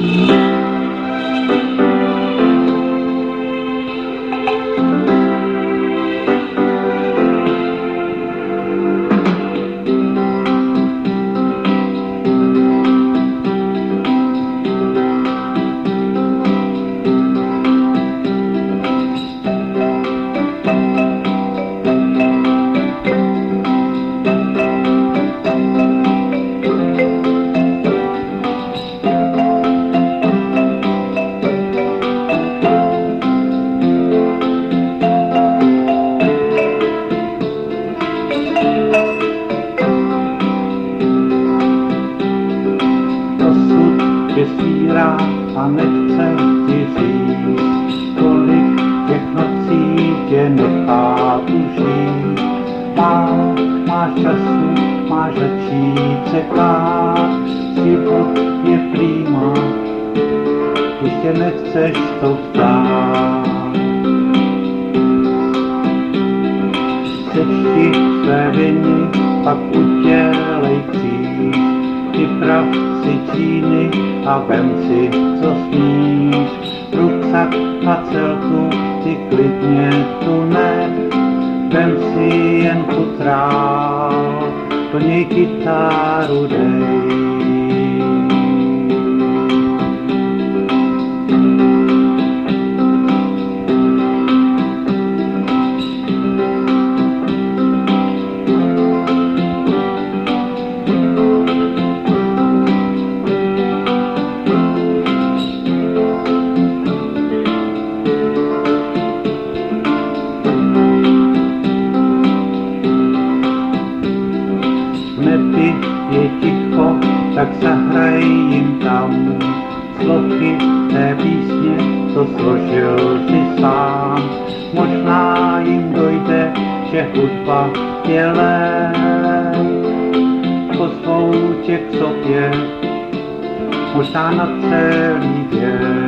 Mm-hmm. Přesírá a nechce ti říct, kolik těch nocí tě nechá tužít. Má, máš času, máš začít čekat, život je prýma, když tě nechceš to vzdát. Sečti své viny, pak udělej kříž, připrav si číny a vem si, co smíš. Ruksak a celku si klidně tu ne, vem si jen futrál, plně kytáru dej. Tak zahraj jim tam sloky té písně, co složil si sám. Možná jim dojde, že hudba je pozvou tě k sobě, možná na celý věk.